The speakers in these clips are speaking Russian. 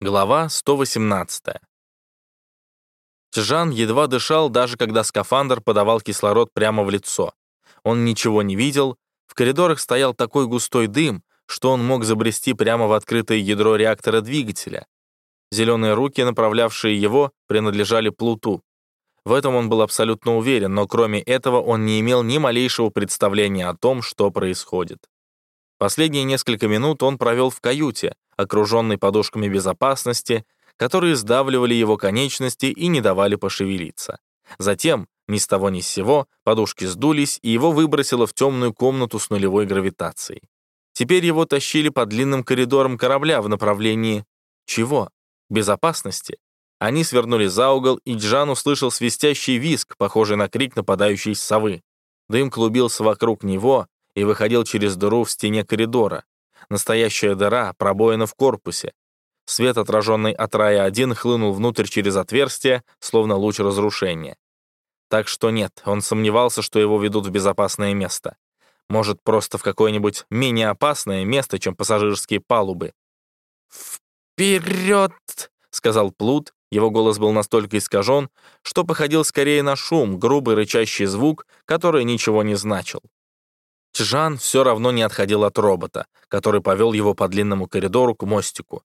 Глава 118. Чжан едва дышал, даже когда скафандр подавал кислород прямо в лицо. Он ничего не видел, в коридорах стоял такой густой дым, что он мог забрести прямо в открытое ядро реактора двигателя. Зеленые руки, направлявшие его, принадлежали Плуту. В этом он был абсолютно уверен, но кроме этого он не имел ни малейшего представления о том, что происходит. Последние несколько минут он провел в каюте, окруженный подушками безопасности, которые сдавливали его конечности и не давали пошевелиться. Затем, ни с того ни с сего, подушки сдулись, и его выбросило в темную комнату с нулевой гравитацией. Теперь его тащили по длинным коридорам корабля в направлении... Чего? Безопасности? Они свернули за угол, и Джан услышал свистящий визг, похожий на крик нападающей совы. Дым клубился вокруг него и выходил через дыру в стене коридора. Настоящая дыра, пробоина в корпусе. Свет, отраженный от рая один, хлынул внутрь через отверстие, словно луч разрушения. Так что нет, он сомневался, что его ведут в безопасное место. Может, просто в какое-нибудь менее опасное место, чем пассажирские палубы. «Вперед!» — сказал Плут. Его голос был настолько искажен, что походил скорее на шум, грубый рычащий звук, который ничего не значил. Чжан все равно не отходил от робота, который повел его по длинному коридору к мостику.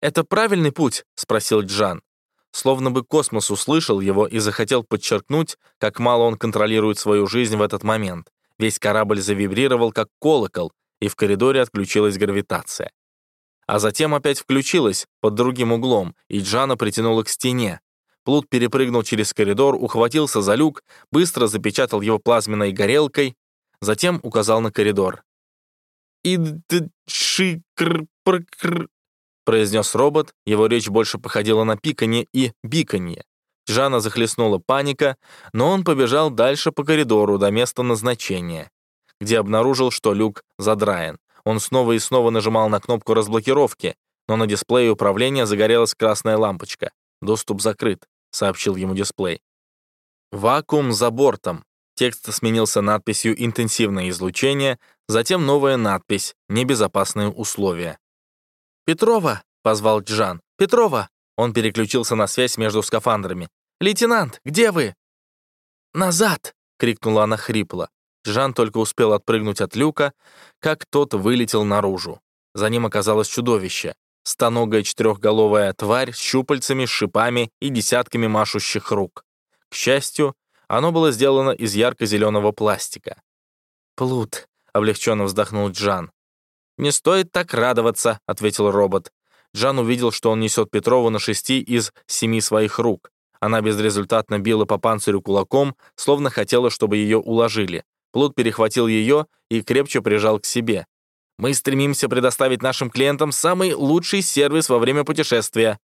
«Это правильный путь?» — спросил Джан. Словно бы космос услышал его и захотел подчеркнуть, как мало он контролирует свою жизнь в этот момент. Весь корабль завибрировал, как колокол, и в коридоре отключилась гравитация. А затем опять включилась, под другим углом, и Джана притянула к стене. Плут перепрыгнул через коридор, ухватился за люк, быстро запечатал его плазменной горелкой, Затем указал на коридор. «Ид-ши-кр-пр-кр», произнес робот, его речь больше походила на пиканье и биканье. Жана захлестнула паника, но он побежал дальше по коридору до места назначения, где обнаружил, что люк задраен. Он снова и снова нажимал на кнопку разблокировки, но на дисплее управления загорелась красная лампочка. «Доступ закрыт», — сообщил ему дисплей. «Вакуум за бортом», Текст сменился надписью «Интенсивное излучение», затем новая надпись «Небезопасные условия». «Петрова!» — позвал Джан. «Петрова!» Он переключился на связь между скафандрами. «Лейтенант, где вы?» «Назад!» — крикнула она хрипло. Джан только успел отпрыгнуть от люка, как тот вылетел наружу. За ним оказалось чудовище. Стоногая четырехголовая тварь с щупальцами, шипами и десятками машущих рук. К счастью, оно было сделано из ярко-зеленого пластика. «Плут», — облегченно вздохнул Джан. «Не стоит так радоваться», — ответил робот. Джан увидел, что он несет Петрову на шести из семи своих рук. Она безрезультатно била по панцирю кулаком, словно хотела, чтобы ее уложили. Плут перехватил ее и крепче прижал к себе. «Мы стремимся предоставить нашим клиентам самый лучший сервис во время путешествия».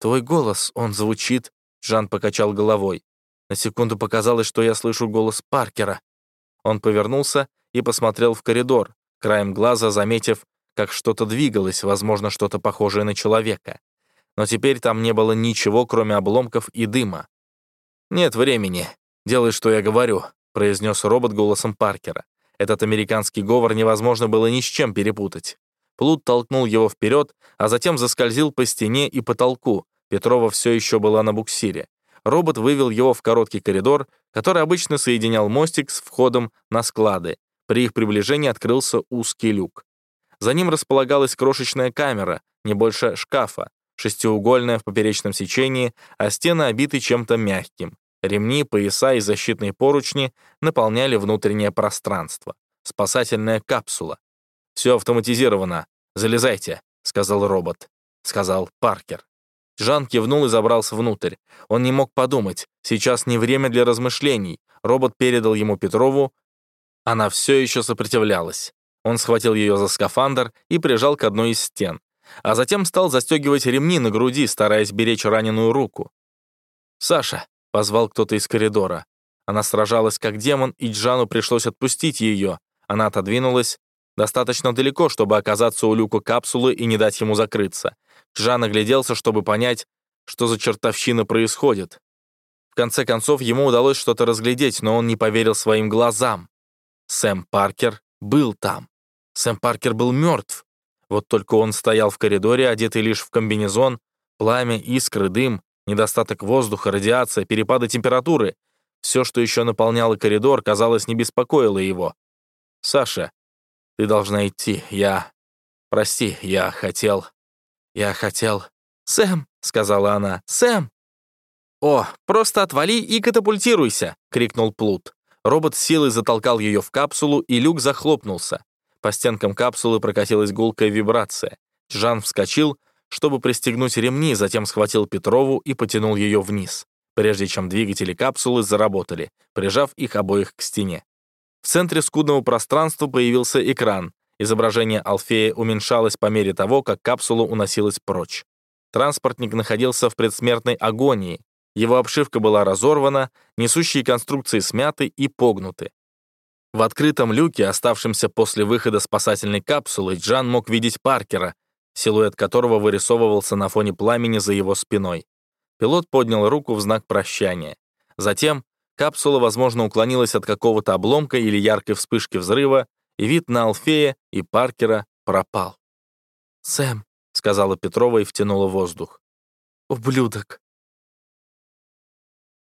«Твой голос, он звучит», — Джан покачал головой. На секунду показалось, что я слышу голос Паркера. Он повернулся и посмотрел в коридор, краем глаза заметив, как что-то двигалось, возможно, что-то похожее на человека. Но теперь там не было ничего, кроме обломков и дыма. «Нет времени. Делай, что я говорю», — произнес робот голосом Паркера. Этот американский говор невозможно было ни с чем перепутать. Плут толкнул его вперед, а затем заскользил по стене и потолку. Петрова все еще была на буксире робот вывел его в короткий коридор, который обычно соединял мостик с входом на склады. При их приближении открылся узкий люк. За ним располагалась крошечная камера, не больше шкафа, шестиугольная в поперечном сечении, а стены обиты чем-то мягким. Ремни, пояса и защитные поручни наполняли внутреннее пространство. Спасательная капсула. «Все автоматизировано. Залезайте», — сказал робот. Сказал Паркер. Жан кивнул и забрался внутрь. Он не мог подумать. Сейчас не время для размышлений. Робот передал ему Петрову. Она все еще сопротивлялась. Он схватил ее за скафандр и прижал к одной из стен. А затем стал застегивать ремни на груди, стараясь беречь раненую руку. «Саша», — позвал кто-то из коридора. Она сражалась как демон, и Джану пришлось отпустить ее. Она отодвинулась достаточно далеко, чтобы оказаться у люка капсулы и не дать ему закрыться. Жан огляделся, чтобы понять, что за чертовщина происходит. В конце концов, ему удалось что-то разглядеть, но он не поверил своим глазам. Сэм Паркер был там. Сэм Паркер был мертв. Вот только он стоял в коридоре, одетый лишь в комбинезон, пламя, искры, дым, недостаток воздуха, радиация, перепады температуры. Все, что еще наполняло коридор, казалось, не беспокоило его. «Саша, ты должна идти. Я... Прости, я хотел... Я хотел...» «Сэм!» — сказала она. «Сэм!» «О, просто отвали и катапультируйся!» — крикнул Плут. Робот силой затолкал ее в капсулу, и люк захлопнулся. По стенкам капсулы прокатилась гулкая вибрация. Жан вскочил, чтобы пристегнуть ремни, затем схватил Петрову и потянул ее вниз, прежде чем двигатели капсулы заработали, прижав их обоих к стене. В центре скудного пространства появился экран. Изображение Алфея уменьшалось по мере того, как капсула уносилась прочь. Транспортник находился в предсмертной агонии. Его обшивка была разорвана, несущие конструкции смяты и погнуты. В открытом люке, оставшемся после выхода спасательной капсулы, Джан мог видеть Паркера, силуэт которого вырисовывался на фоне пламени за его спиной. Пилот поднял руку в знак прощания. Затем капсула, возможно, уклонилась от какого-то обломка или яркой вспышки взрыва, и вид на Алфея и Паркера пропал. «Сэм», сказала Петрова и втянула воздух. «Ублюдок!»